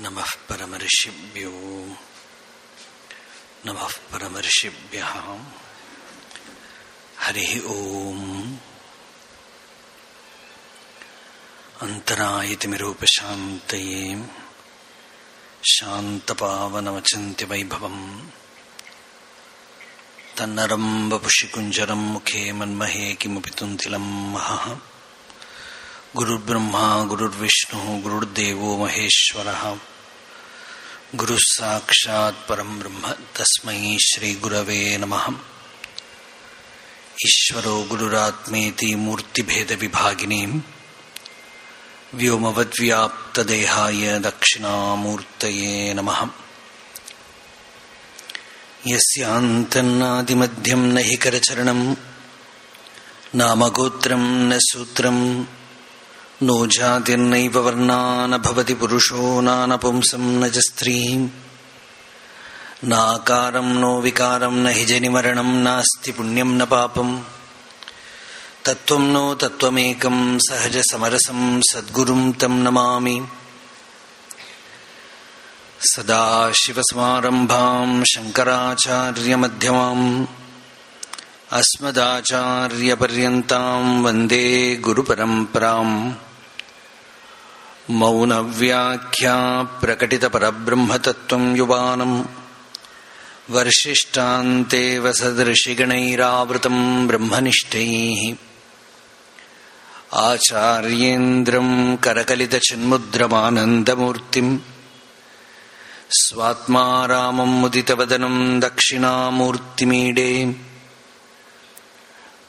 नमः परमर्षिभ्यो। नमः परमर्षिभ्यः। हरिः ओम्। अन्तरायतिमिरूपशान्तये शान्तपावनमचिन्त्यवैभवम्। तन्नरम् वपुषि कुञ्जरम् मुखे मन्महे किमपि तुन्तिलम् गुरुर्ब्रह्मा गुरुर्विष्णुः गुरुर्देवो महेश्वरः। गुरुः साक्षात् परम् ब्रह्म तस्मै श्रीगुरवे नमः। ईश्वरो गुरुरात्मेति मूर्तिभेदविभागिनीम् व्योमवद्व्याप्तदेहाय दक्षिणामूर्तये नमः। यस्यान्तन्नादिमध्यम् न हि करचरणम् नामगोत्रम् न सूत्रम् नो जातिर्नैव वर्णा न भवति पुरुषो नानपुंसम् न च स्त्रीम्। नो विकारम् न हि जनिमरणम् नास्ति पुण्यम् न पापम्। तत्त्वम् नो तत्त्वमेकम् सहजसमरसम् तम् नमामि। सदाशिवसमारम्भाम् शङ्कराचार्यमध्यमाम् अस्मदाचार्यपर्यन्ताम् वंदे गुरुपरम्पराम्। മൗനവ്യാഖ്യാ പ്രകടിതപരബ്രഹ്മതത്വം യുവാനം വർഷിഷ്ടാന്തേവ സദൃശിഗണൈരാവൃതം ബ്രഹ്മനിഷ്ഠൈ ആചാര്യേന്ദ്രം കരകലിതചിന്മുദ്രമാനന്ദമൂർത്തിം സ്വാത്മാരാമം മുദിതവദനം ദക്ഷിണാമൂർത്തിമീഡേ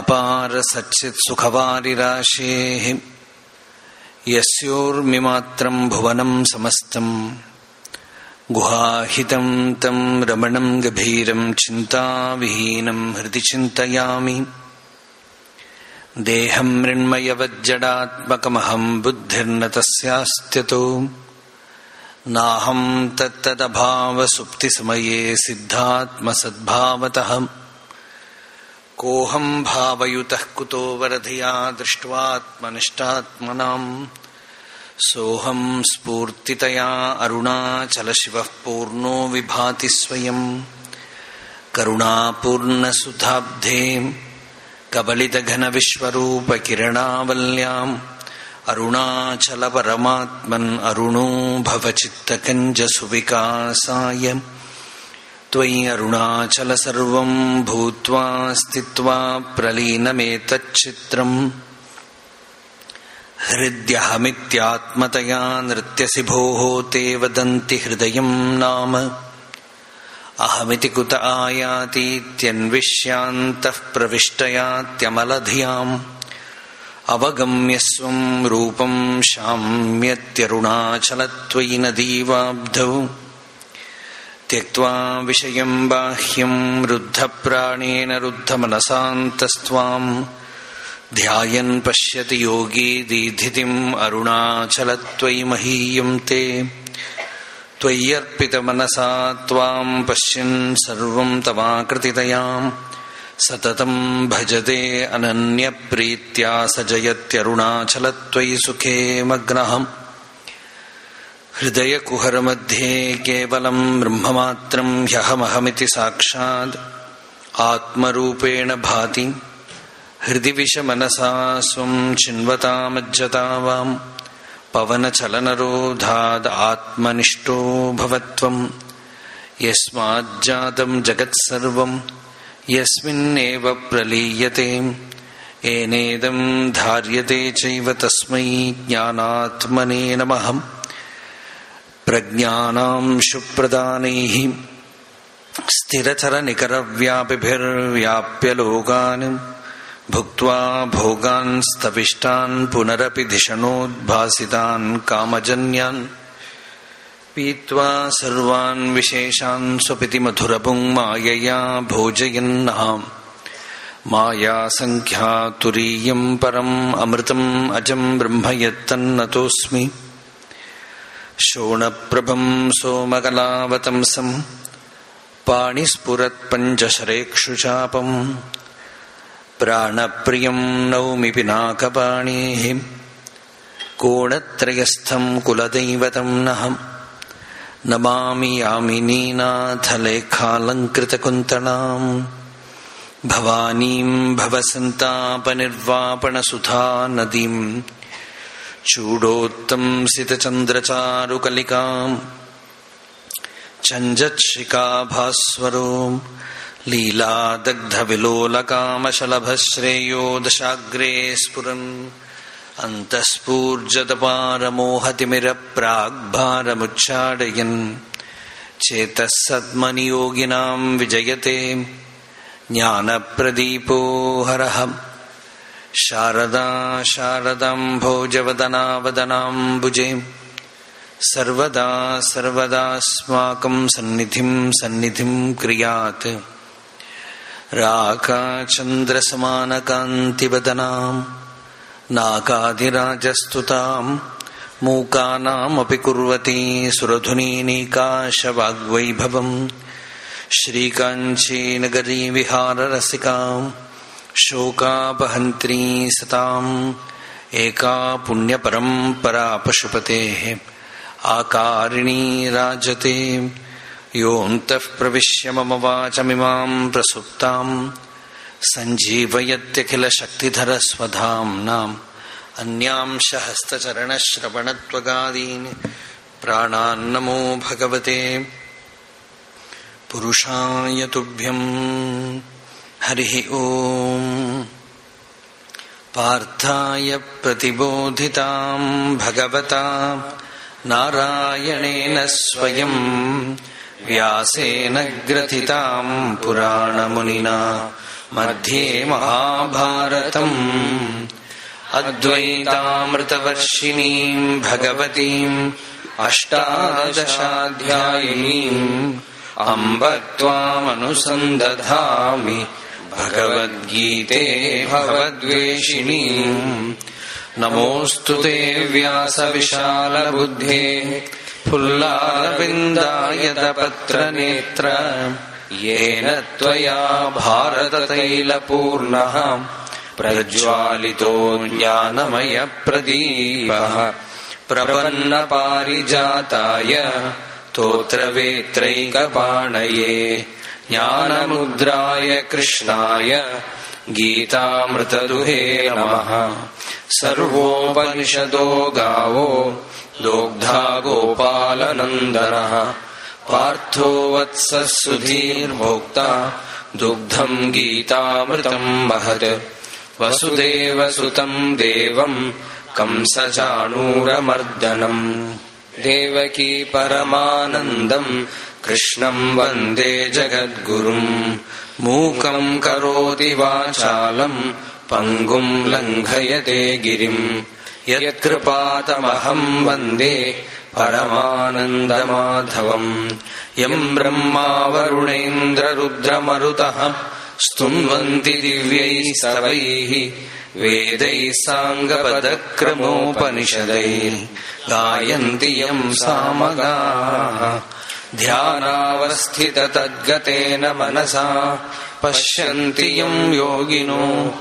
अपारसच्चित्सुखवारिराशेः यस्योर्मिमात्रम् भुवनम् समस्तम् गुहाहितम् तम् रमणम् गभीरम् चिन्ताविहीनम् हृदि चिन्तयामि। देहम् मृण्मयवज्जडात्मकमहम् बुद्धिर्न तस्यास्त्यतो नाहम् तत्तदभावसुप्तिसमये सिद्धात्मसद्भावतः कोऽहम् भावयुतः कुतो वरधिया दृष्ट्वात्मनिष्टात्मनाम् सोऽहम् स्फूर्तितया अरुणाचलशिवः पूर्णो विभाति स्वयम् करुणापूर्णसुधाब्धे कबलितघनविश्वरूपकिरणावल्याम्। अरुणाचलपरमात्मन् अरुणो भवचित्तकञ्जसुविकासाय त्वयि अरुणाचल सर्वम् भूत्वा स्थित्वा प्रलीनमेतच्चित्रम् हृद्यहमित्यात्मतया नृत्यसि भोः ते वदन्ति हृदयम् नाम। अहमिति कुत आयातीत्यन्विष्यान्तः प्रविष्टयात्यमलधियाम्। अवगम्य स्वम् रूपम् शाम्यत्यरुणाचलत्वयि नदीवाब्धौ त्यक्त्वा विषयम् बाह्यम् रुद्धप्राणेन रुद्धमनसान्तस्त्वाम्। ध्यायन् पश्यति योगी दीधितिम् अरुणाचलत्वयि महीयम् ते। त्वय्यर्पितमनसा त्वाम् पश्यन् सर्वम् तवाकृतितयाम्। सततम् भजते अनन्यप्रीत्या स जयत्यरुणाचलत्वयि सुखे मग्नहम् हृदयकुहरमध्ये केवलम् ब्रह्ममात्रम् ह्यहमहमिति साक्षात् आत्मरूपेण भाति हृदि विषमनसा स्वम् चिन्वतामज्जता वाम् पवनचलनरोधादात्मनिष्ठो भवत्वम् यस्माज्जातम् जगत्सर्वम् यस्मिन्नेव प्रलीयते एनेदम् धार्यते चैव तस्मै ज्ञानात्मने नमः प्रज्ञानाम् शुप्रदानैः स्थिरचरनिकरव्यापिभिर्व्याप्य लोकान् भुक्त्वा भोगान्स्तविष्टान् पुनरपि धिषणोद्भासितान् कामजन्यान् पीत्वा सर्वान् विशेषान् स्वपिति मधुरपुङ्मायया भोजयन्नाम्। मायासङ्ख्यातुरीयम् परम् अमृतम् अजम् ब्रह्म यत्तन्नतोऽस्मि शोणप्रभम् सोमकलावतंसम् पाणिस्फुरत्पञ्चशरेक्षुचापम् प्राणप्रियम् नौमि पिनाकपाणेः कोणत्रयस्थम् कुलदैवतम् नः नमामि यामिनीनाथलेखालङ्कृतकुन्तलाम् भवानीम् भवसन्तापनिर्वापणसुधा नदीम् चूडोत्तंसितचन्द्रचारुकलिकाम् चञ्जच्छिकाभास्वरो लीलादग्धविलोलकामशलभश्रेयो दशाग्रे स्फुरन् अन्तःस्फूर्जतपारमोहतिमिरप्राग्भारमुच्चाडयन् चेतः सद्मनियोगिनाम् विजयते ज्ञानप्रदीपो हरः शारदा शारदाम्भोजवदनावदनाम्बुजे सर्वदा सर्वदास्माकम् सन्निधिम् सन्निधिम् क्रियात्। राकाचन्द्रसमानकान्तिवदनाम् नाकाधिराजस्तुताम् मूकानामपि कुर्वती सुरधुनीनीकाशवाग्वैभवम् श्रीकाञ्चीनगरी विहाररसिकाम् शोकापहन्त्री सताम्, एका पशुपतेः आकारिणी राजते योऽन्तः प्रविश्य मम वाचमिमाम् प्रसुप्ताम्, सञ्जीवयत्यखिलशक्तिधरस्वधाम्नाम् अन्यांश हस्तचरणश्रवणत्वगादीन् प्राणान्नमो भगवते। पुरुषाय तुभ्यम्। हरिः ओम्। पार्थाय प्रतिबोधिताम् भगवता नारायणेन स्वयम् व्यासेन ग्रथिताम् पुराणमुनिना मध्ये महाभारतम्। अद्वैतामृतवर्षिणीम् भगवतीम् अष्टादशाध्यायिनीम् अम्ब त्वामनुसन्दधामि भगवद्गीते भगवद्वेषिणीम् नमोऽस्तु ते व्यासविशालबुद्धे। फुल्लारविन्दायतपत्रनेत्र। येन त्वया भारततैलपूर्णः। प्रज्वालितो ज्ञानमयप्रदीपः। प्रपन्नपारिजाताय स्तोत्रवेत्रैकपाणये ज्ञानमुद्राय कृष्णाय गीतामृतदुहे नमः। सर्वोपनिषदो गावो दोग्धा गोपालनन्दनः। पार्थो वत्सः सुधीर्भोक्ता दुग्धम् गीतामृतम् महत्। वसुदेवसुतम् देवम् कंसचाणूरमर्दनम् देवकी परमानन्दम् कृष्णम् वन्दे जगद्गुरुम् मूकम् करोति वाचालम् पङ्गुम् लङ्घयते गिरिम् यत्कृपातमहम् वन्दे परमानन्दमाधवम्। यम् ब्रह्मा वरुणेन्द्ररुद्रमरुतः स्तुन्वन्ति दिव्यैः सर्वैः वेदैः साङ्गपदक्रमोपनिषदैः। गायन्ति यम् सामगाः ध्यानावस्थिततद्गतेन मनसा पश्यन्ति यम् योगिनो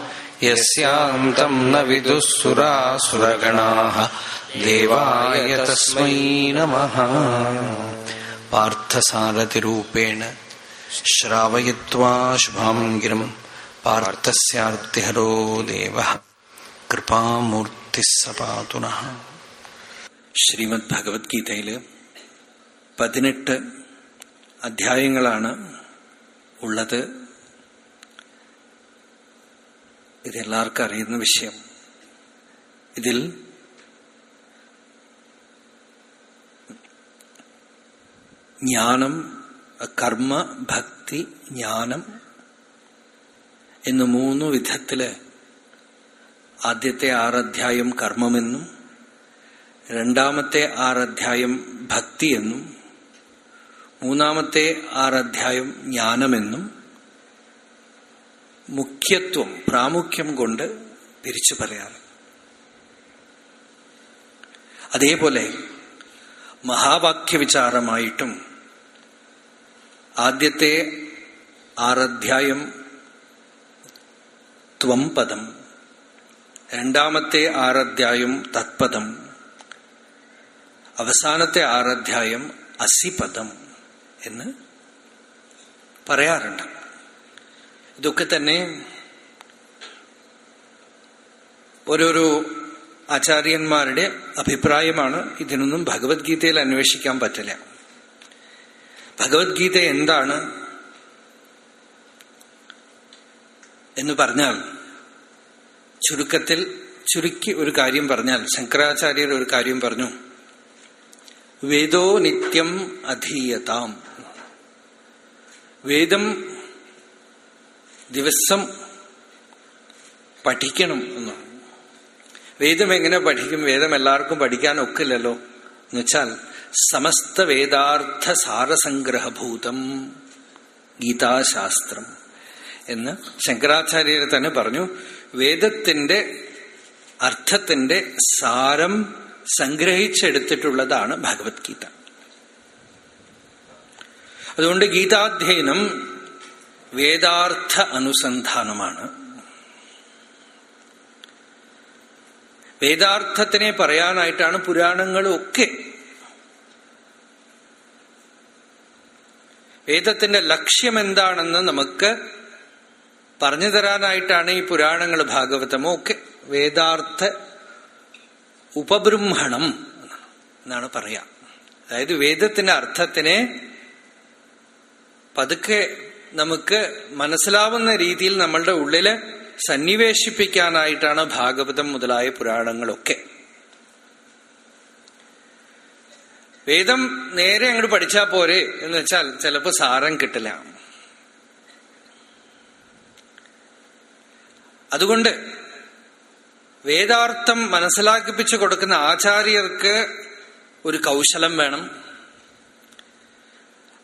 यस्याम् तम् न विदुः सुरासुरगणाः देवाय तस्मै नमः। पार्थसारथिरूपेण श्रावयित्वा शुभाम् गिरम् पार्थस्यार्तिहरो देवः। कृपामूर्तिः स पातु नः। श्रीमद्भगवद्गीतैल പതിനെട്ട് അധ്യായങ്ങളാണ് ഉള്ളത്. ഇതെല്ലാവർക്കും അറിയുന്ന വിഷയം. ഇതിൽ ജ്ഞാനം കർമ്മ ഭക്തി ജ്ഞാനം എന്ന് മൂന്നു വിധത്തിൽ ആദ്യത്തെ ആറധ്യായം കർമ്മമെന്നും രണ്ടാമത്തെ ആറധ്യായം ഭക്തി എന്നും മൂന്നാമത്തെ ആറധ്യായം ജ്ഞാനമെന്നും മുഖ്യത്വം പ്രാമുഖ്യം കൊണ്ട് പിരിച്ചു പറയാറ്. അതേപോലെ മഹാവാക്യവിചാരമായിട്ടും ആദ്യത്തെ ആറധ്യായം ത്വം പദം രണ്ടാമത്തെ ആറധ്യായം തത്പദം അവസാനത്തെ ആറധ്യായം അസിപദം എന്ന് പറയാറുണ്ട്. ഇതൊക്കെ തന്നെ ഓരോരോ ആചാര്യന്മാരുടെ അഭിപ്രായമാണ്. ഇതിനൊന്നും ഭഗവത്ഗീതയിൽ അന്വേഷിക്കാൻ പറ്റില്ല. ഭഗവത്ഗീത എന്താണ് എന്ന് പറഞ്ഞാൽ ചുരുക്കത്തിൽ ചുരുക്കി ഒരു കാര്യം പറഞ്ഞാൽ ശങ്കരാചാര്യർ ഒരു കാര്യം പറഞ്ഞു വേദോ നിത്യം അധീയതാം വേദം ദിവസം പഠിക്കണം എന്നാണ് വേദം എങ്ങനെ പഠിക്കും? വേദം എല്ലാവർക്കും പഠിക്കാൻ ഒക്കില്ലല്ലോ. എന്നുവെച്ചാൽ സമസ്ത വേദാർത്ഥ സാരസംഗ്രഹഭൂതം ഗീതാശാസ്ത്രം എന്ന് ശങ്കരാചാര്യർ തന്നെ പറഞ്ഞു. വേദത്തിന്റെ അർത്ഥത്തിന്റെ സാരം സംഗ്രഹിച്ചെടുത്തിട്ടുള്ളതാണ് ഭഗവത്ഗീത. അതുകൊണ്ട് ഗീതാധ്യയനം വേദാർത്ഥ അനുസന്ധാനമാണ്. വേദാർത്ഥത്തിനെ പറയാനായിട്ടാണ് പുരാണങ്ങളൊക്കെ വേദത്തിന്റെ ലക്ഷ്യം എന്താണെന്ന് നമുക്ക് പറഞ്ഞു തരാനായിട്ടാണ് ഈ പുരാണങ്ങൾ ഭാഗവതമോ ഒക്കെ വേദാർത്ഥ ഉപബ്രഹ്മണം എന്നാണ് പറയാം. അതായത് വേദത്തിന്റെ അർത്ഥത്തിനെ പതുക്കെ നമുക്ക് മനസ്സിലാവുന്ന രീതിയിൽ നമ്മളുടെ ഉള്ളിൽ സന്നിവേശിപ്പിക്കാനായിട്ടാണ് ഭാഗവതം മുതലായ പുരാണങ്ങളൊക്കെ. വേദം നേരെ അങ്ങോട്ട് പഠിച്ചാൽ പോരെ എന്ന് വെച്ചാൽ ചിലപ്പോ സാരം കിട്ടില്ല. അതുകൊണ്ട് വേദാർത്ഥം മനസ്സിലാക്കിപ്പിച്ചു കൊടുക്കുന്ന ആചാര്യർക്ക് ഒരു കൗശലം വേണം.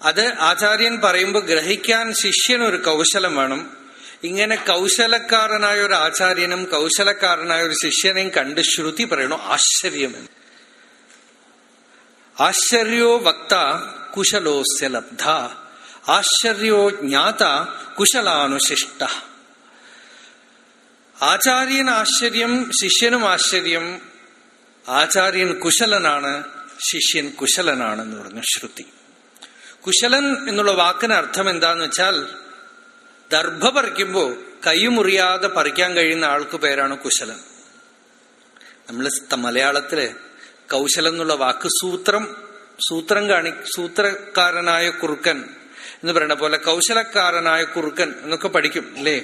അത് ആചാര്യൻ പറയുമ്പോൾ ഗ്രഹിക്കാൻ ശിഷ്യന് ഒരു കൗശലം വേണം. ഇങ്ങനെ കൗശലക്കാരനായ ഒരു ആചാര്യനും കൗശലക്കാരനായ ഒരു ശിഷ്യനെയും കണ്ട് ശ്രുതി പറയണു ആശ്ചര്യമെന്ന് ആശ്ചര്യോ വക്ത കുശലോസ്യ ലബ്ധ. ആശ്ചര്യോ ജ്ഞാത കുശലാനുശിഷ്ട. ആചാര്യൻ ആശ്ചര്യം ശിഷ്യനും ആശ്ചര്യം. ആചാര്യൻ കുശലനാണ് ശിഷ്യൻ കുശലനാണെന്ന് പറഞ്ഞു ശ്രുതി. കുശലൻ എന്നുള്ള വാക്കിന് അർത്ഥം എന്താന്ന് വെച്ചാൽ ദർഭ പറിക്കുമ്പോ കൈമുറിയാതെ പറിക്കാൻ കഴിയുന്ന ആൾക്ക് പേരാണ് കുശലൻ. നമ്മൾ മലയാളത്തിൽ കൗശലം എന്നുള്ള വാക്ക് സൂത്രം സൂത്രം കാണി സൂത്രക്കാരനായ കുറുക്കൻ എന്ന് പറയുന്ന പോലെ കൗശലക്കാരനായ കുറുക്കൻ എന്നൊക്കെ പഠിക്കും അല്ലേ?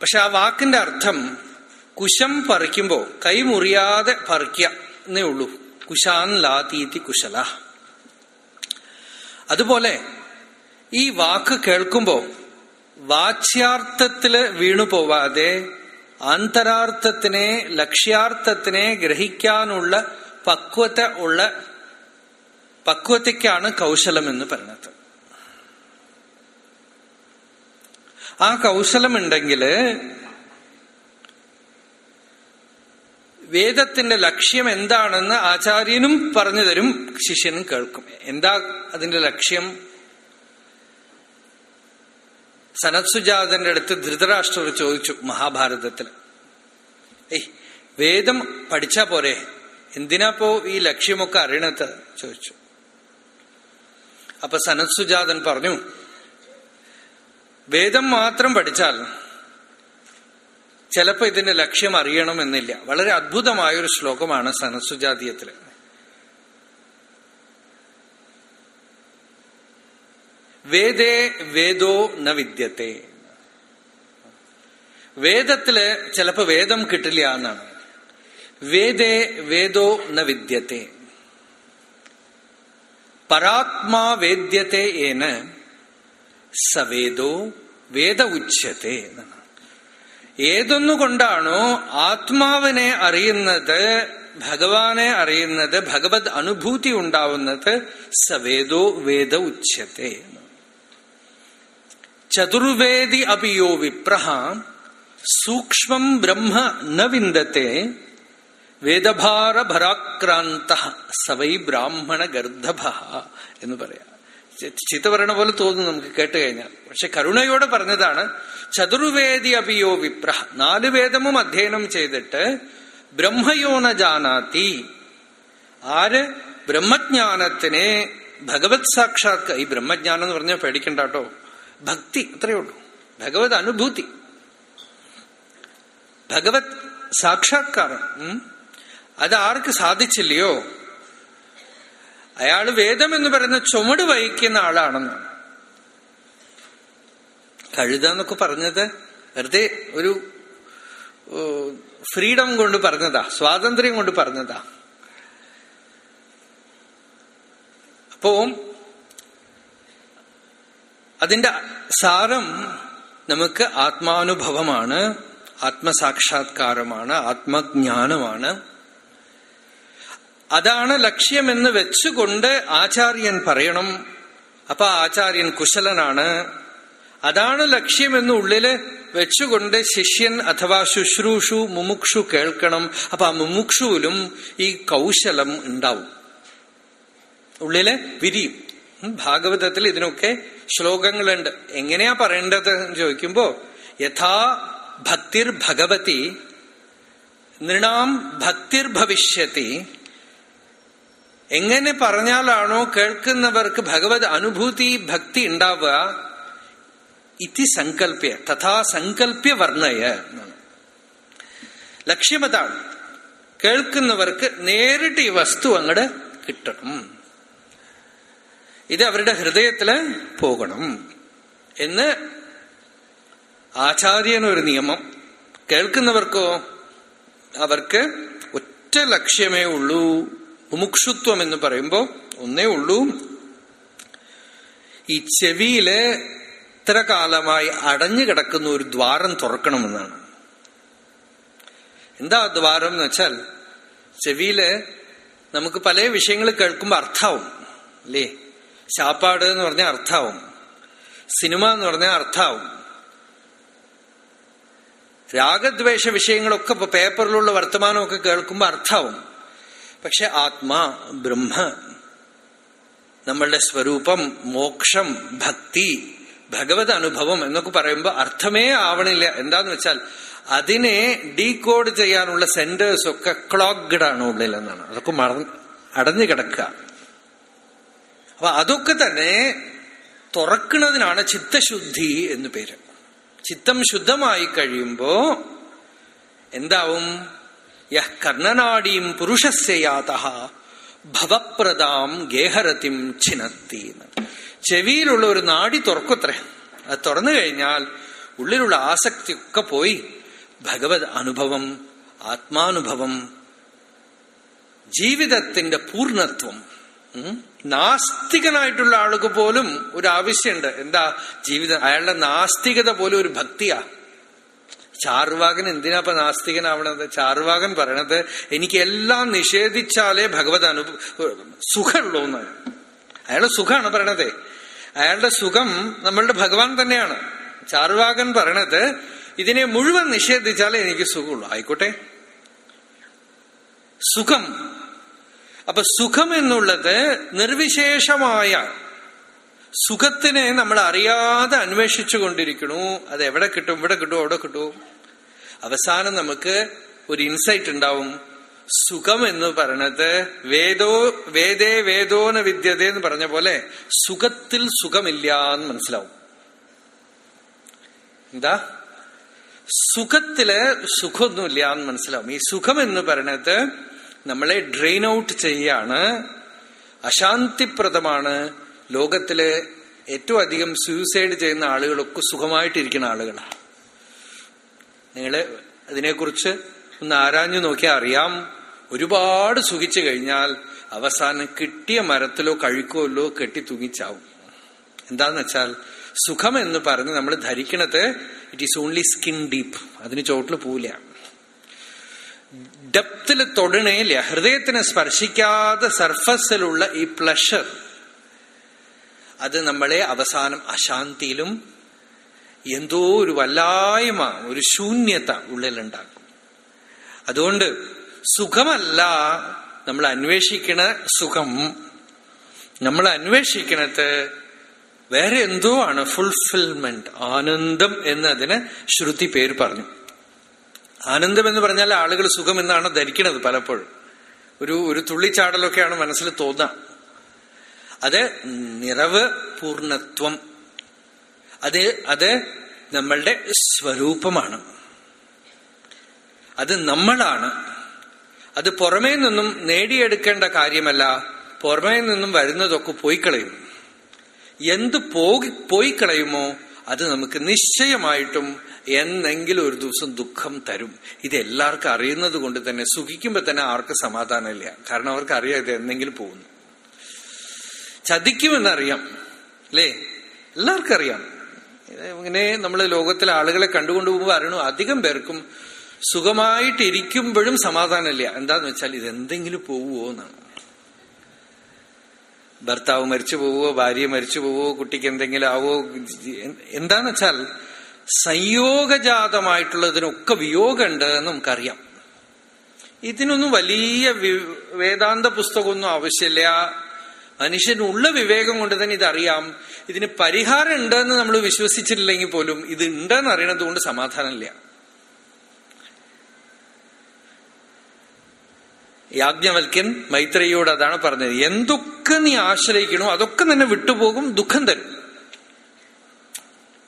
പക്ഷെ ആ വാക്കിന്റെ അർത്ഥം കുശം പറിക്കുമ്പോ കൈമുറിയാതെ പറിക്കുക എന്നേ ഉള്ളൂ. കുശാൻ ലാതീതി കുശല. അതുപോലെ ഈ വാക്ക് കേൾക്കുമ്പോ വാച്യാർത്ഥത്തിൽ വീണു പോവാതെ ആന്തരാർത്ഥത്തിനെ ലക്ഷ്യാർത്ഥത്തിനെ ഗ്രഹിക്കാനുള്ള പക്വത ഉള്ള പക്വതയ്ക്കാണ് കൗശലം എന്ന് പറയുന്നത് ആ കൗശലമുണ്ടെങ്കിൽ വേദത്തിന്റെ ലക്ഷ്യം എന്താണെന്ന് ആചാര്യനും പറഞ്ഞു തരും ശിഷ്യനും കേൾക്കും. എന്താ അതിന്റെ ലക്ഷ്യം? സനത്സുജാതന്റെ അടുത്ത് ധൃതരാഷ്ട്രർ ചോദിച്ചു മഹാഭാരതത്തിൽ. ഏയ് വേദം പഠിച്ചാ പോരെ? എന്തിനാപ്പോ ഈ ലക്ഷ്യമൊക്കെ അറിയണത്? ചോദിച്ചു. അപ്പൊ സനത്സുജാതൻ പറഞ്ഞു വേദം മാത്രം പഠിച്ചാൽ ചിലപ്പോ ഇതിന്റെ ലക്ഷ്യം അറിയണമെന്നില്ല. വളരെ അദ്ഭുതമായൊരു ശ്ലോകമാണ് സനസുജാതീയത്തിൽ. വേദേ വേദോ ന വിദ്യത്തെ. വേദത്തിൽ ചിലപ്പോ വേദം കിട്ടില്ല എന്നാണ്. വേദേ വേദോ ന വിദ്യത്തെ. പരാത്മാ വേദ്യത്തെ ഏന് സവേദോ വേദ ഉച്യത്തെ എന്നാണ്. ഏതൊന്നുകൊണ്ടാണോ ആത്മാവിനെ അറിയുന്നത് ഭഗവാനെ അറിയുന്നത് ഭഗവത് അനുഭൂതി ഉണ്ടാവുന്നത് സവേദോ വേദ ഉച്യത്തെ. ചതുർവേദി അപിയോ വിപ്രഹ സൂക്ഷ്മം ബ്രഹ്മ ന വിന്ദത്തെ വേദഭാര ഭരാക്രാന്ത സവൈ ബ്രാഹ്മണ ഗർദ്ധഭ എന്ന് പറയാം. ചീത്ത പറയണ പോലെ തോന്നുന്നു നമുക്ക് കേട്ട് കഴിഞ്ഞാൽ. പക്ഷെ കരുണയോടെ പറഞ്ഞതാണ് ചതുർവേദി അപിയോ വിപ്രഹ. നാല് വേദമും അധ്യയനം ചെയ്തിട്ട് ബ്രഹ്മയോന ജാനാത്തി ആര്? ബ്രഹ്മജ്ഞാനത്തിനെ ഭഗവത് സാക്ഷാത് ഈ ബ്രഹ്മജ്ഞാനം എന്ന് പറഞ്ഞാൽ പേടിക്കണ്ട കേട്ടോ ഭക്തി അത്രയേ ഉള്ളൂ. ഭഗവത് അനുഭൂതി. ഭഗവത് സാക്ഷാത്കാരം അത് ആർക്ക് സാധിച്ചില്ലയോ? അയാൾ വേദം എന്ന് പറയുന്ന ചുമട് വഹിക്കുന്ന ആളാണെന്നാണ്. കഴുത എന്നൊക്കെ പറഞ്ഞത് വെറുതെ ഒരു ഫ്രീഡം കൊണ്ട് പറഞ്ഞതാ സ്വാതന്ത്ര്യം കൊണ്ട് പറഞ്ഞതാ. അപ്പോ അതിന്റെ സാരം നമുക്ക് ആത്മാനുഭവമാണ് ആത്മസാക്ഷാത്കാരമാണ് ആത്മജ്ഞാനമാണ്. അതാണ് ലക്ഷ്യമെന്ന് വെച്ചുകൊണ്ട് ആചാര്യൻ പറയണം. അപ്പൊ ആചാര്യൻ കുശലനാണ്. അതാണ് ലക്ഷ്യമെന്ന് ഉള്ളിൽ വെച്ചുകൊണ്ട് ശിഷ്യൻ അഥവാ ശുശ്രൂഷു മുമുക്ഷു കേൾക്കണം. അപ്പൊ ആ മുമുക്ഷുവിലും ഈ കൗശലം ഉണ്ടാവും. ഉള്ളിൽ വിരിയും. ഭാഗവതത്തിൽ ഇതിനൊക്കെ ശ്ലോകങ്ങളുണ്ട്. എങ്ങനെയാ പറയേണ്ടത് ചോദിക്കുമ്പോ യഥാ ഭക്തിർ ഭഗവതി നൃണാം ഭക്തിർ ഭവിഷ്യത്തി എങ്ങനെ പറഞ്ഞാലാണോ കേൾക്കുന്നവർക്ക് ഭഗവത് അനുഭൂതി ഭക്തി ഉണ്ടാവുക ഇതി സങ്കല്പ്യ തഥാ സങ്കല്പ്യ വർണയ ലക്ഷ്യമതാണ്. കേൾക്കുന്നവർക്ക് നേരിട്ട് ഈ വസ്തു അങ്ങട് കിട്ടണം. ഇത് അവരുടെ ഹൃദയത്തിൽ പോകണം എന്ന് ആചാര്യനൊരു നിയമം. കേൾക്കുന്നവർക്കോ അവർക്ക് ഒറ്റ ലക്ഷ്യമേ ഉള്ളൂ. മുമുക്ഷുത്വം എന്ന് പറയുമ്പോ ഒന്നേ ഉള്ളൂ. ഈ ചെവിയിൽ ഇത്ര കാലമായി അടഞ്ഞു കിടക്കുന്ന ഒരു ദ്വാരം തുറക്കണമെന്നാണ്. എന്താ ദ്വാരം എന്ന് വെച്ചാൽ ചെവിയിൽ നമുക്ക് പല വിഷയങ്ങൾ കേൾക്കുമ്പോൾ അർത്ഥാവും അല്ലേ? ശാപ്പാട് എന്ന് പറഞ്ഞാൽ അർത്ഥാവും സിനിമ എന്ന് പറഞ്ഞാൽ അർത്ഥാവും രാഗദ്വേഷ വിഷയങ്ങളൊക്കെ ഇപ്പൊ പേപ്പറിലുള്ള വർത്തമാനമൊക്കെ കേൾക്കുമ്പോൾ അർത്ഥാവും പക്ഷെ ആത്മാ ബ്രഹ്മ നമ്മളുടെ സ്വരൂപം മോക്ഷം ഭക്തി ഭഗവത് അനുഭവം എന്നൊക്കെ പറയുമ്പോൾ അർത്ഥമേ ആവണില്ല. എന്താന്ന് വെച്ചാൽ അതിനെ ഡീകോഡ് ചെയ്യാനുള്ള സെന്റേഴ്സ് ഒക്കെ ക്ലോഗ്ഡ് ആണ് ഉള്ളിലെന്നാണ് അതൊക്കെ മറന്ന് അടഞ്ഞു കിടക്കുക. അപ്പൊ അതൊക്കെ തന്നെ തുറക്കുന്നതിനാണ് ചിത്തശുദ്ധി എന്ന് പേര്. ചിത്തം ശുദ്ധമായി കഴിയുമ്പോ എന്താവും? യഹ് കർണനാടിയും പുരുഷസ്യാത ഭവപ്രദാം ഗേഹരതിം ചിനത്തി ചെവിയിലുള്ള ഒരു നാടി തുറക്കത്രേ. അത് തുറന്നു കഴിഞ്ഞാൽ ഉള്ളിലുള്ള ആസക്തിയൊക്കെ പോയി. ഭഗവത് അനുഭവം ആത്മാനുഭവം ജീവിതത്തിന്റെ പൂർണത്വം നാസ്തികനായിട്ടുള്ള ആൾക്ക് പോലും ഒരു ആവശ്യമുണ്ട്. എന്താ? ജീവിതം അയാളുടെ നാസ്തികത പോലും ഒരു ഭക്തിയാ. ചാർവാകൻ എന്തിനാ ഇപ്പൊ നാസ്തികനാവണത്? ചാർവാകൻ പറയണത് എനിക്ക് എല്ലാം നിഷേധിച്ചാലേ ഭഗവത് അനുഭവ സുഖമുള്ളൂ എന്നാണ് അയാളെ സുഖമാണ് പറയണത്. അയാളുടെ സുഖം നമ്മളുടെ ഭഗവാൻ തന്നെയാണ്. ചാർവാകൻ പറയണത് ഇതിനെ മുഴുവൻ നിഷേധിച്ചാലേ എനിക്ക് സുഖമുള്ളൂ. ആയിക്കോട്ടെ. സുഖം. അപ്പൊ സുഖം എന്നുള്ളത് നിർവിശേഷമായ സുഖത്തിനെ നമ്മൾ അറിയാതെ അന്വേഷിച്ചു കൊണ്ടിരിക്കണു. അത് എവിടെ കിട്ടും ഇവിടെ കിട്ടും അവിടെ കിട്ടും. അവസാനം നമുക്ക് ഒരു ഇൻസൈറ്റ് ഉണ്ടാവും. സുഖം എന്ന് പറയണത് വേദോ വേദേ വേദോന വിദ്യത എന്ന് പറഞ്ഞ പോലെ സുഖത്തിൽ സുഖമില്ല എന്ന് മനസ്സിലാവും. എന്താ? സുഖത്തിൽ സുഖമൊന്നുമില്ല എന്ന് മനസ്സിലാവും. ഈ സുഖം എന്ന് പറയണത് നമ്മളെ ഡ്രെയിൻ ഔട്ട് ചെയ്യാണ് അശാന്തിപ്രദമാണ്. ലോകത്തിൽ ഏറ്റവും അധികം സൂയിസൈഡ് ചെയ്യുന്ന ആളുകളൊക്കെ സുഖമായിട്ടിരിക്കുന്ന ആളുകളാണ്. നിങ്ങൾ അതിനെക്കുറിച്ച് ഒന്ന് ആരാഞ്ഞു നോക്കിയാൽ അറിയാം. ഒരുപാട് സുഖിച്ചു കഴിഞ്ഞാൽ അവസാനം കിട്ടിയ മരത്തിലോ കഴുക്കോലോ കെട്ടി തൂങ്ങിച്ചാവും. എന്താന്ന് വെച്ചാൽ സുഖം എന്ന് പറഞ്ഞ് നമ്മൾ ധരിക്കണത് it is only skin deep അതിന് ചോട്ടിൽ പോവില്ല. ഡെപ്തിൽ തൊടണേല ഹൃദയത്തിനെ സ്പർശിക്കാതെ സർഫസിലുള്ള ഈ പ്ലഷർ അത് നമ്മളെ അവസാനം അശാന്തിയിലും എന്തോ ഒരു വല്ലായ്മ ഒരു ശൂന്യത ഉള്ളിലുണ്ടാക്കും. അതുകൊണ്ട് സുഖമല്ല. നമ്മൾ അന്വേഷിക്കണ സുഖം. നമ്മൾ അന്വേഷിക്കണത് വേറെ എന്തോ ആണ്. ഫുൾഫിൽമെന്റ് ആനന്ദം എന്നതിന് ശ്രുതി പേര് പറഞ്ഞു. ആനന്ദം എന്ന് പറഞ്ഞാൽ ആളുകൾ സുഖം എന്നാണ് ധരിക്കുന്നത് പലപ്പോഴും. ഒരു ഒരു തുള്ളിച്ചാടലൊക്കെയാണ് മനസ്സിൽ തോന്നുക അത് നിറവ് പൂർണത്വം. അത് അത് നമ്മളുടെ സ്വരൂപമാണ്. അത് നമ്മളാണ്. അത് പുറമേ നിന്നും നേടിയെടുക്കേണ്ട കാര്യമല്ല പുറമേ നിന്നും വരുന്നതൊക്കെ പോയി കളയും എന്ത് പോയി പോയി കളയുമോ അത് നമുക്ക് നിശ്ചയമായിട്ടും എന്നെങ്കിലും ഒരു ദിവസം ദുഃഖം തരും. ഇത് എല്ലാവർക്കും അറിയുന്നത് കൊണ്ട് തന്നെ സുഖിക്കുമ്പോൾ തന്നെ ആർക്കും സമാധാനമില്ല. കാരണം അവർക്ക് അറിയാം ഇത് എന്തെങ്കിലും പോകുന്നു. ചതിക്കുമെന്നറിയാം. അല്ലേ? എല്ലാവർക്കും അറിയാം. ഇങ്ങനെ നമ്മൾ ലോകത്തിലെ ആളുകളെ കണ്ടുകൊണ്ടുപോകുമ്പോൾ അറിയണു അധികം പേർക്കും സുഖമായിട്ടിരിക്കുമ്പോഴും സമാധാനമില്ല. എന്താന്ന് വെച്ചാൽ ഇതെന്തെങ്കിലും പോവുമോ എന്നാണ്. ഭർത്താവ് മരിച്ചു പോവോ ഭാര്യ മരിച്ചു പോവോ കുട്ടിക്ക് എന്തെങ്കിലും ആവോ എന്താന്ന് വെച്ചാൽ സംയോഗജാതമായിട്ടുള്ളതിനൊക്കെ വിയോഗമുണ്ട് എന്ന് നമുക്കറിയാം. ഇതിനൊന്നും വലിയ വേദാന്ത പുസ്തകമൊന്നും ആവശ്യമില്ല. മനുഷ്യനുള്ള വിവേകം കൊണ്ട് തന്നെ ഇതറിയാം. ഇതിന് പരിഹാരം ഉണ്ടെന്ന് നമ്മൾ വിശ്വസിച്ചിട്ടില്ലെങ്കിൽ പോലും ഇത് ഉണ്ടെന്ന് അറിയണത് കൊണ്ട് സമാധാനമില്ല. യാജ്ഞവൽക്യൻ മൈത്രിയോട് അതാണ് പറഞ്ഞത്. എന്തൊക്കെ നീ ആശ്രയിക്കണോ അതൊക്കെ തന്നെ വിട്ടുപോകും ദുഃഖം തരും.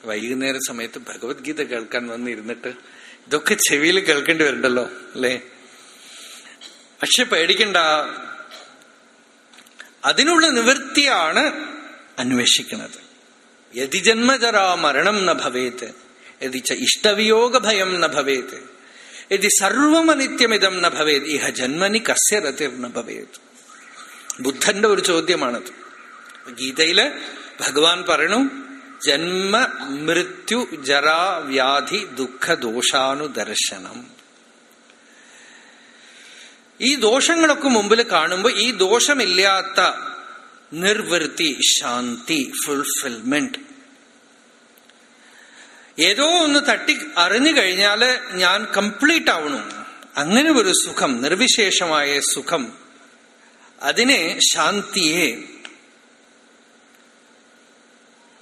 വൈകുന്നേര സമയത്ത് ഭഗവത്ഗീത കേൾക്കാൻ വന്നിരുന്നിട്ട് ഇതൊക്കെ ചെവിയിൽ കേൾക്കേണ്ടി വരണ്ടല്ലോ അല്ലേ? പക്ഷെ പേടിക്കണ്ട. അതിനുള്ള നിവൃത്തിയാണ് അന്വേഷിക്കുന്നത്. യതിജന്മജരാ മരണം ന ഭവേത് യതിച്ച ഇഷ്ടവിയോഗ ഭയം ന ഭവേത്. യതി സർവമനിത്യമിതം ന ഭവേത് ഇഹ ജന്മനി കസ്യ രതിർ ന ഭവേത് ബുദ്ധന്റെ ഒരു ചോദ്യമാണത്. ഗീതയിൽ ഭഗവാൻ പറയണു ജന്മ മൃത്യു ജരാ വ്യാധി ദുഃഖ ദോഷാനുദർശനം. ഈ ദോഷങ്ങളൊക്കെ മുമ്പിൽ കാണുമ്പോൾ ഈ ദോഷമില്ലാത്ത നിർവൃത്തി ശാന്തി ഫുൾഫിൽമെന്റ് ഏതോ ഒന്ന് തട്ടി അറിഞ്ഞു കഴിഞ്ഞാൽ ഞാൻ കംപ്ലീറ്റ് ആവണു. അങ്ങനെ ഒരു സുഖം നിർവിശേഷമായ സുഖം. അതിനെ ശാന്തിയെ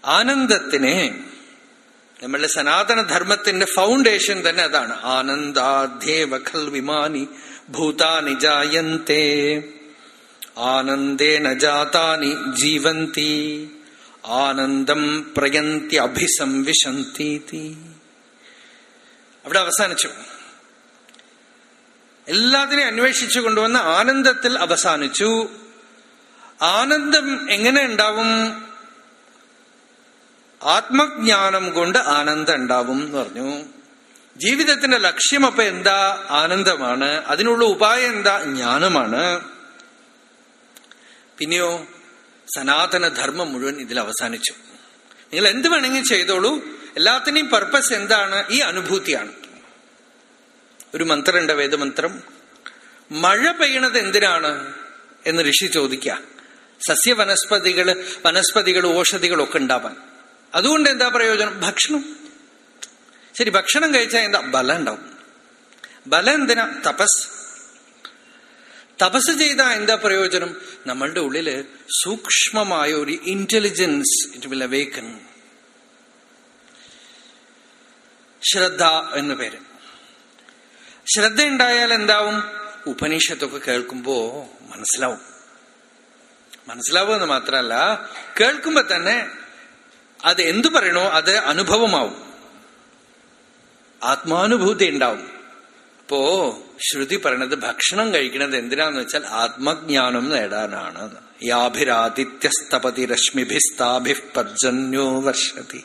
ആനന്ദത്തിനെ നമ്മളുടെ സനാതനധർമ്മത്തിന്റെ ഫൗണ്ടേഷൻ തന്നെ അതാണ്. ആനന്ദാധ്യേവ ഖൽ വിമാനി ഭൂതാനി ജായന്തേ. ആനന്ദേന ജാതാനി ജീവന്തി. ആനന്ദം പ്രയന്തി അഭിസംവിശന്തി അവിടെ അവസാനിച്ചു. എല്ലാത്തിനെയും അന്വേഷിച്ചു കൊണ്ടുവന്ന് ആനന്ദത്തിൽ അവസാനിച്ചു. ആനന്ദം എങ്ങനെ ഉണ്ടാവും? ആത്മജ്ഞാനം കൊണ്ട് ആനന്ദം ഉണ്ടാവും എന്ന് പറഞ്ഞു. ജീവിതത്തിന്റെ ലക്ഷ്യം അപ്പൊ എന്താ? ആനന്ദമാണ്. അതിനുള്ള ഉപായം എന്താ? ജ്ഞാനമാണ്. പിന്നെയോ സനാതന ധർമ്മം മുഴുവൻ ഇതിൽ അവസാനിച്ചു. നിങ്ങൾ എന്ത് വേണമെങ്കിൽ ചെയ്തോളൂ. എല്ലാത്തിനെയും പർപ്പസ് എന്താണ്? ഈ അനുഭൂതിയാണ്. ഒരു മന്ത്രമുണ്ട് വേദമന്ത്രം. മഴ പെയ്യണത് എന്തിനാണ്? എന്ന് ഋഷി ചോദിക്ക സസ്യവനസ്പതികൾ വനസ്പതികൾ ഓഷധികളൊക്കെ ഉണ്ടാവാൻ. അതുകൊണ്ട് എന്താ പ്രയോജനം? ഭക്ഷണം. ശരി ഭക്ഷണം കഴിച്ചാൽ എന്താ? ബലം ഉണ്ടാവും. ബലം എന്തിനാ? തപസ്. തപസ് ചെയ്ത എന്താ പ്രയോജനം? നമ്മളുടെ ഉള്ളിൽ സൂക്ഷ്മമായ ഒരു ഇന്റലിജൻസ് ഇറ്റ് വിൽ അവേക്കൻ ശ്രദ്ധ എന്ന പേര്. ശ്രദ്ധ ഉണ്ടായാൽ എന്താവും? ഉപനിഷത്തൊക്കെ കേൾക്കുമ്പോ മനസ്സിലാവും. മനസ്സിലാവുമെന്ന് മാത്രമല്ല കേൾക്കുമ്പോ തന്നെ അത് എന്തു പറയണോ അത് അനുഭവമാവും. ആത്മാനുഭൂതി ഉണ്ടാവും. അപ്പോ ശ്രുതി പറയണത് ഭക്ഷണം കഴിക്കണത് എന്തിനാന്ന് വെച്ചാൽ ആത്മജ്ഞാനം നേടാനാണ്. യാഭിരാദിത്യസ്തപതി രശ്മിഭിസ്താഭി പർജന്യോ വർഷതി.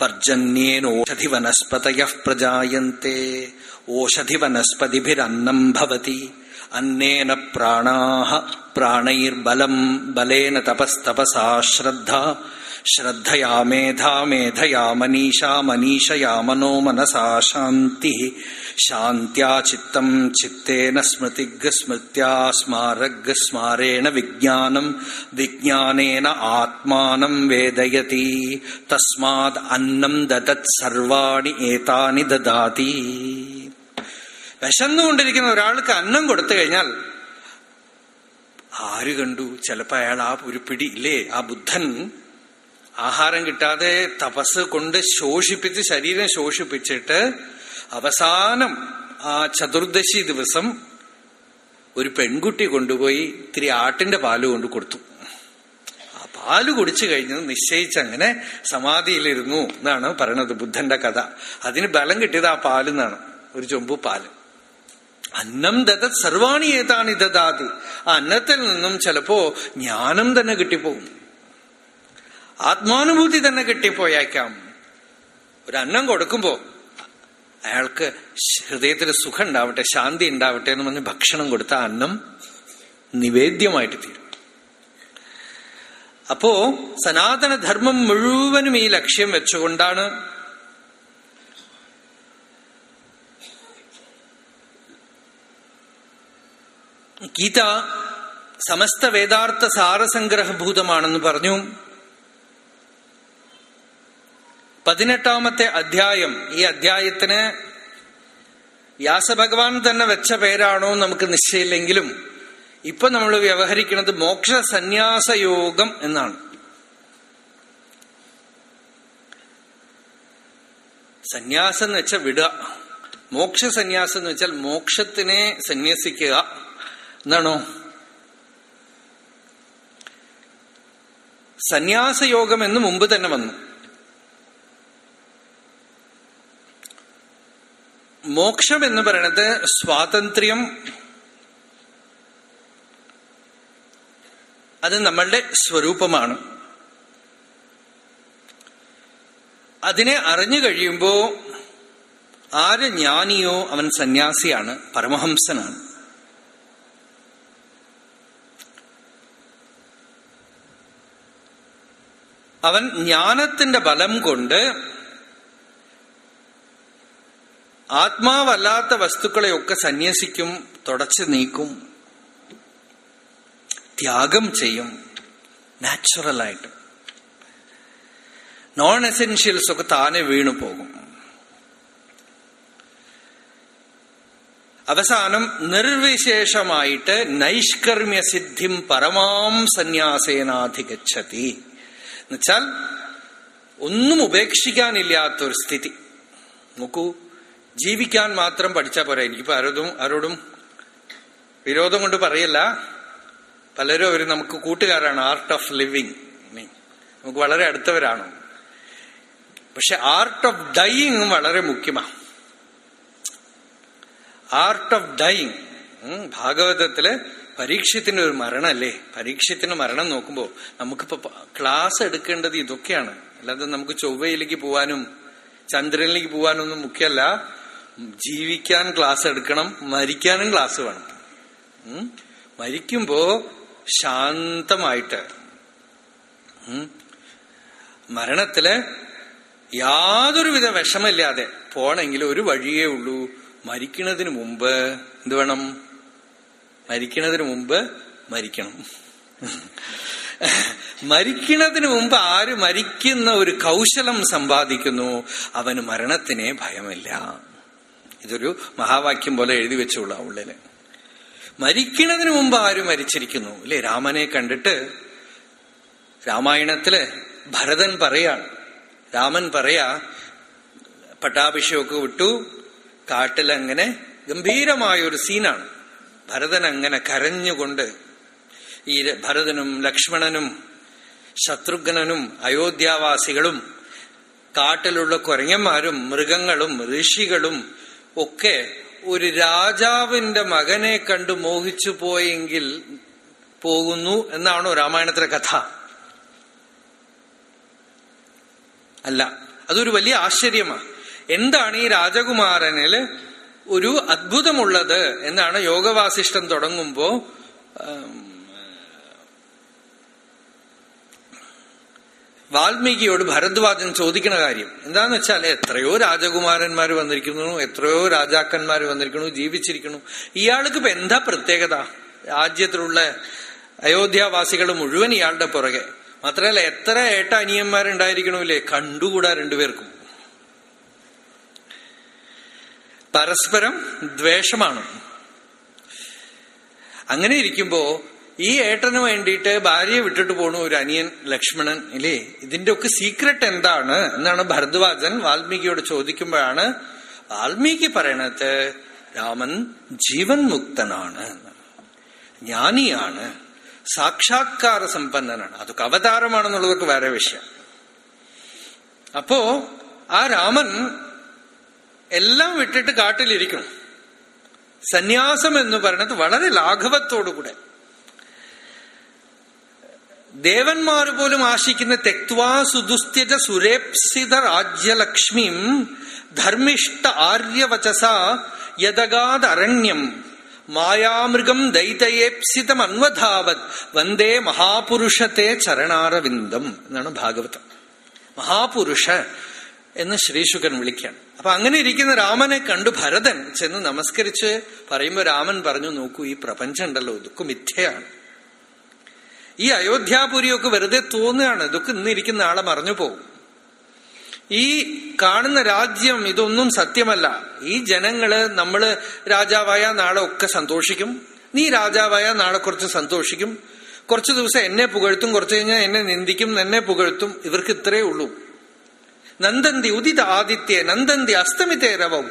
പർജന്യേനോഷധി വനസ്പതയ പ്രജായത്തെ ഓഷധി വനസ്പതിഭിരന്നം ഭവതി. അന്നേന പ്രാണാ പ്രാണൈർബലം ബലേന തപസ്തപസാ ശ്രദ്ധ ശ്രദ്ധയാ മേധാ മേധയാ മനീഷാ മനീഷയാ മനോ മനസാ ശാന്തി ശാന്ത്യാ ചിത്തം ചിത്തേന സ്മൃതിഗസ്മൃത്യാ സ്മാരഗസ്മാരേണ സ്മാരഗ് സ്മാരേണ വിജ്ഞാനം വിജ്ഞാനേന ആത്മാനം വേദയതി തസ്മാത് അന്നം ദദത് സർവാണി ഏതാനി ദദാതി വിശന്നുകൊണ്ടിരിക്കുന്ന ഒരാൾക്ക് അന്നം കൊടുത്തു കഴിഞ്ഞാൽ ആര് കണ്ടു? ചിലപ്പോ അയാൾ ആ ഒരു പിടി ഇല്ലേ? ആ ബുദ്ധൻ ആഹാരം കിട്ടാതെ തപസ് കൊണ്ട് ശോഷിപ്പിച്ച് ശരീരം ശോഷിപ്പിച്ചിട്ട് അവസാനം ആ ചതുർദശി ദിവസം ഒരു പെൺകുട്ടി കൊണ്ടുപോയി ഇത്തിരി ആട്ടിന്റെ പാൽ കൊണ്ട് കൊടുത്തു. ആ പാൽ കുടിച്ചു കഴിഞ്ഞത് നിശ്ചയിച്ചങ്ങനെ സമാധിയിലിരുന്നു എന്നാണ് പറയണത് ബുദ്ധന്റെ കഥ. അതിന് ബലം കിട്ടിയത് ആ പാൽ എന്നാണ് ഒരു ചൊമ്പു പാൽ. അന്നം ദത സർവാണി ഏതാണ് ഇതാതി ആ അന്നത്തിൽ നിന്നും ചിലപ്പോ ജ്ഞാനം തന്നെ കിട്ടിപ്പോകും. ആത്മാനുഭൂതി തന്നെ കിട്ടിപ്പോയേക്കാം. ഒരു അന്നം കൊടുക്കുമ്പോ അയാൾക്ക് ഹൃദയത്തിൽ സുഖം ഉണ്ടാവട്ടെ ശാന്തി ഉണ്ടാവട്ടെ എന്ന് പറഞ്ഞ് ഭക്ഷണം കൊടുത്ത അന്നം നിവേദ്യമായിട്ട് തീരും. അപ്പോ സനാതനധർമ്മം മുഴുവനും ഈ ലക്ഷ്യം വെച്ചുകൊണ്ടാണ് ഗീത സമസ്ത വേദാർത്ഥ സാരസംഗ്രഹഭൂതമാണെന്ന് പറഞ്ഞു. പതിനെട്ടാമത്തെ അധ്യായം. ഈ അധ്യായത്തിന് വ്യാസഭഗവാൻ തന്നെ വെച്ച പേരാണോ നമുക്ക് നിശ്ചയില്ലെങ്കിലും ഇപ്പൊ നമ്മൾ വ്യവഹരിക്കുന്നത് മോക്ഷ സന്യാസയോഗം എന്നാണ്. സന്യാസം എന്ന് വെച്ചാൽ വിടുക. മോക്ഷ സന്യാസം എന്ന് വെച്ചാൽ മോക്ഷത്തിനെ സന്യസിക്കുക എന്നാണോ? സന്യാസയോഗം എന്ന് മുമ്പ് തന്നെ വന്നു. മോക്ഷം എന്ന് പറയുന്നത് സ്വാതന്ത്ര്യം. അത് നമ്മളുടെ സ്വരൂപമാണ്. അതിനെ അറിഞ്ഞു കഴിയുമ്പോ ആര് ജ്ഞാനിയോ അവൻ സന്യാസിയാണ് പരമഹംസനാണ്. അവൻ ജ്ഞാനത്തിന്റെ ബലം കൊണ്ട് ആത്മാവല്ലാത്ത വസ്തുക്കളെയൊക്കെ സന്യസിക്കും തുടച്ചു നീക്കും ത്യാഗം ചെയ്യും നാച്ചുറലായിട്ട്. നോൺ എസെൻഷ്യൽസ് ഒക്കെ താനെ വീണു പോകും. അവസാനം നിർവിശേഷമായിട്ട് നൈഷ്കർമ്മ്യ സിദ്ധിം പരമാം സന്യാസേനാധിഗച്ഛതി. എന്നുവെച്ചാൽ ഒന്നും ഉപേക്ഷിക്കാനില്ലാത്തൊരു സ്ഥിതി. നോക്കൂ ജീവിക്കാൻ മാത്രം പഠിച്ചാൽ പോരാ. എനിക്കിപ്പോ ആരോടും ആരോടും വിരോധം കൊണ്ട് പറയല്ല. പലരും അവർ നമുക്ക് കൂട്ടുകാരാണ്. ആർട്ട് ഓഫ് ലിവിങ് നമുക്ക് വളരെ അടുത്തവരാണ്. പക്ഷെ ആർട്ട് ഓഫ് ഡൈയിങ് വളരെ മുഖ്യമാണ് ആർട്ട് ഓഫ് ഡൈയിങ് ഭാഗവതത്തിൽ പരീക്ഷത്തിന് ഒരു മരണല്ലേ? പരീക്ഷത്തിന് മരണം നോക്കുമ്പോ നമുക്കിപ്പോ ക്ലാസ് എടുക്കേണ്ടത് ഇതൊക്കെയാണ്. അല്ലാതെ നമുക്ക് ചൊവ്വയിലേക്ക് പോവാനും ചന്ദ്രനിലേക്ക് പോവാനൊന്നും മുഖ്യമല്ല ജീവിക്കാൻ ക്ലാസ് എടുക്കണം മരിക്കാനും ക്ലാസ് വേണം. മരിക്കുമ്പോ ശാന്തമായിട്ട് മരണത്തിൽ യാതൊരുവിധ വിഷമില്ലാതെ പോണെങ്കിൽ ഒരു വഴിയേ ഉള്ളൂ. മരിക്കുന്നതിന് മുമ്പ് എന്ത് വേണം? മരിക്കുന്നതിന് മുമ്പ് മരിക്കണം. മരിക്കുന്നതിന് മുമ്പ് ആര് മരിക്കുന്ന ഒരു കൗശലം സമ്പാദിക്കുന്നു അവന് മരണത്തിനെ ഭയമില്ല. ഇതൊരു മഹാവാക്യം പോലെ എഴുതി വെച്ചുള്ള ഉള്ളിൽ. മരിക്കുന്നതിന് മുമ്പ് ആരും മരിച്ചിരിക്കുന്നു? അല്ലെ രാമനെ കണ്ടിട്ട് രാമായണത്തിൽ ഭരതൻ പറയാണ്. രാമൻ പറയാ പട്ടാഭിഷേകമൊക്കെ വിട്ടു കാട്ടിലങ്ങനെ ഗംഭീരമായ ഒരു സീനാണ്. ഭരതൻ അങ്ങനെ കരഞ്ഞുകൊണ്ട് ഈ ഭരതനും ലക്ഷ്മണനും ശത്രുഘ്നനും അയോധ്യാവാസികളും കാട്ടിലുള്ള കുരങ്ങന്മാരും മൃഗങ്ങളും ഋഷികളും ഒക്കെ ഒരു രാജാവിന്റെ മകനെ കണ്ടു മോഹിച്ചു പോയെങ്കിൽ പോകുന്നു എന്നാണോ രാമായണത്തിലെ കഥ? അല്ല അതൊരു വലിയ ആശ്ചര്യമാണ്. എന്താണ് ഈ രാജകുമാരനിൽ ഒരു അത്ഭുതമുള്ളത്? എന്നാണ് യോഗവാസിഷ്ടം തുടങ്ങുമ്പോ വാൽമീകിയോട് ഭരദ്വാജൻ ചോദിക്കണ കാര്യം. എന്താന്ന് വെച്ചാൽ എത്രയോ രാജകുമാരന്മാർ വന്നിരിക്കുന്നു എത്രയോ രാജാക്കന്മാർ വന്നിരിക്കുന്നു ജീവിച്ചിരിക്കുന്നു. ഇയാൾക്ക് ഇപ്പൊ എന്താ പ്രത്യേകത? രാജ്യത്തിലുള്ള അയോധ്യാവാസികൾ മുഴുവൻ ഇയാളുടെ പുറകെ. മാത്രമല്ല എത്ര ഏട്ട അനിയന്മാരുണ്ടായിരിക്കണമില്ലേ കണ്ടുകൂടാ രണ്ടുപേർക്കും. പരസ്പരം ദ്വേഷമാണ്. അങ്ങനെ ഇരിക്കുമ്പോ ഈ ഏട്ടന് വേണ്ടിയിട്ട് ഭാര്യയെ വിട്ടിട്ട് പോണു ഒരു അനിയൻ ലക്ഷ്മണൻ ഇല്ലേ? ഇതിന്റെ ഒക്കെ സീക്രട്ട് എന്താണ് എന്നാണ് ഭരദ്വാജൻ വാൽമീകിയോട് ചോദിക്കുമ്പോഴാണ് വാൽമീകി പറയണത് രാമൻ ജീവൻ മുക്തനാണ് ജ്ഞാനിയാണ് സാക്ഷാത്കാര സമ്പന്നനാണ്. അതൊക്കെ അവതാരമാണെന്നുള്ളതൊക്കെ വേറെ വിഷയം. അപ്പോ ആ രാമൻ എല്ലാം വിട്ടിട്ട് കാട്ടിലിരിക്കണം. സന്യാസം എന്ന് പറയുന്നത് വളരെ ലാഘവത്തോടുകൂടെ. ദേവന്മാർ പോലും ആശിക്കുന്ന തെക്വാ സുദുസ്ത്യജ സുരേപ്സിത രാജ്യലക്ഷ്മിം ധർമ്മിഷ്ട ആര്യവചസ യദഗാദ് അരണ്യം. മായാമൃഗം ദൈതയേപ്സിതം അന്വധാവത് വന്ദേ മഹാപുരുഷത്തെ ചരണാരവിന്ദം എന്നാണ് ഭാഗവതം. മഹാപുരുഷ എന്ന് ശ്രീശുഖൻ വിളിക്കുകയാണ്. അപ്പൊ അങ്ങനെ ഇരിക്കുന്ന രാമനെ കണ്ടു ഭരതൻ ചെന്ന് നമസ്കരിച്ച് പറയുമ്പോൾ രാമൻ പറഞ്ഞു നോക്കൂ ഈ പ്രപഞ്ചം ഉണ്ടല്ലോ ഇതൊക്കെ മിഥ്യയാണ്. ഈ അയോധ്യാപുരിയൊക്കെ വെറുതെ തോന്നുകയാണ്. ഇതൊക്കെ ഇന്നിരിക്കുന്ന ആളെ മറഞ്ഞു പോകും. ഈ കാണുന്ന രാജ്യം ഇതൊന്നും സത്യമല്ല. ഈ ജനങ്ങൾ നമ്മൾ രാജാവായ നാളെ ഒക്കെ സന്തോഷിക്കും. നീ രാജാവായ നാളെ കുറച്ച് സന്തോഷിക്കും. കുറച്ചു ദിവസം എന്നെ പുകഴ്ത്തും കുറച്ചു കഴിഞ്ഞാൽ എന്നെ നിന്ദിക്കും എന്നെ പുകഴ്ത്തും. ഇവർക്ക് ഇത്രയേ ഉള്ളൂ. നന്ദന്തി ഉദിത ആദിത്യ നന്ദന്തി അസ്തമിതേ രവം.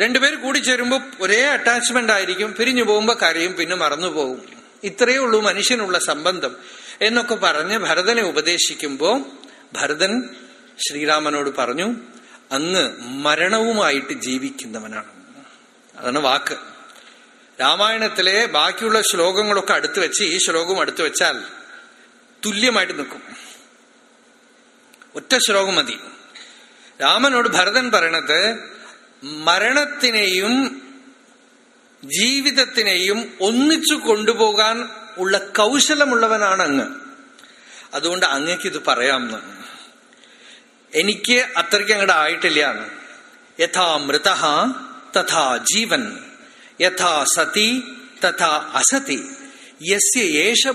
രണ്ടുപേർ കൂടി ചേരുമ്പോ ഒരേ അറ്റാച്ച്മെന്റ് ആയിരിക്കും. പിരിഞ്ഞു പോകുമ്പോ കരയും പിന്നെ മറന്നു പോകും. ഇത്രയേ ഉള്ളൂ മനുഷ്യനുള്ള സംബന്ധം എന്നൊക്കെ പറഞ്ഞ് ഭരതനെ ഉപദേശിക്കുമ്പോൾ ഭരതൻ ശ്രീരാമനോട് പറഞ്ഞു അങ്ങ് മരണവുമായിട്ട് ജീവിക്കുന്നവനാണ്. അതാണ് വാക്ക്. രാമായണത്തിലെ ബാക്കിയുള്ള ശ്ലോകങ്ങളൊക്കെ അടുത്തു വെച്ച് ഈ ശ്ലോകം അടുത്തു വെച്ചാൽ തുല്യമായിട്ട് നിൽക്കും. ഒറ്റ ശ്ലോകം മതി. രാമനോട് ഭരതൻ പറയണത് മരണത്തിനെയും ജീവിതത്തിനെയും ഒന്നിച്ചു കൊണ്ടുപോകാൻ ഉള്ള കൗശലമുള്ളവനാണ് അങ്ങ് അതുകൊണ്ട് അങ്ങക്ക് ഇത് പറയാമെന്ന്. എനിക്ക് അത്രയ്ക്ക് അങ്ങോട്ട് ആയിട്ടില്ല യഥാ മൃത തഥാ ജീവൻ. യഥാ സതി തഥാ അസതി. യസ്യ യേശ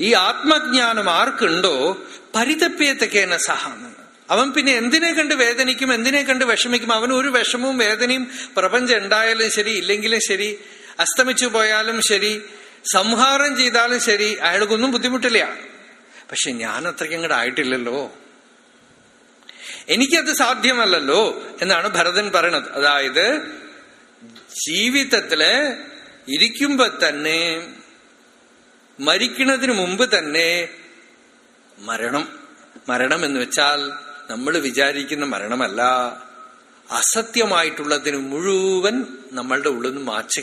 ഈ ആത്മജ്ഞാനം ആർക്കുണ്ടോ പരിതപ്യത്തക്കേന സഹാന്ന് അവൻ പിന്നെ എന്തിനെ കണ്ട് വേദനിക്കും എന്തിനെ കണ്ട് വിഷമിക്കും? അവൻ ഒരു വിഷമവും വേദനയും പ്രപഞ്ചം ഉണ്ടായാലും ശരി ഇല്ലെങ്കിലും ശരി അസ്തമിച്ചു പോയാലും ശരി സംഹാരം ചെയ്താലും ശരി അയാൾക്കൊന്നും ബുദ്ധിമുട്ടില്ല. പക്ഷെ ഞാൻ അത്രയ്ക്ക് അങ്ങോട്ട് ആയിട്ടില്ലല്ലോ. എനിക്കത് സാധ്യമല്ലല്ലോ എന്നാണ് ഭരതൻ പറയണത്. അതായത് ജീവിതത്തിൽ ഇരിക്കുമ്പോ തന്നെ മരിക്കുന്നതിന് മുമ്പ് തന്നെ മരണം മരണം എന്ന് വെച്ചാൽ നമ്മൾ വിചാരിക്കുന്ന മരണമല്ല അസത്യമായിട്ടുള്ളതിന് മുഴുവൻ നമ്മളുടെ ഉള്ളിൽ നിന്ന് മാച്ചു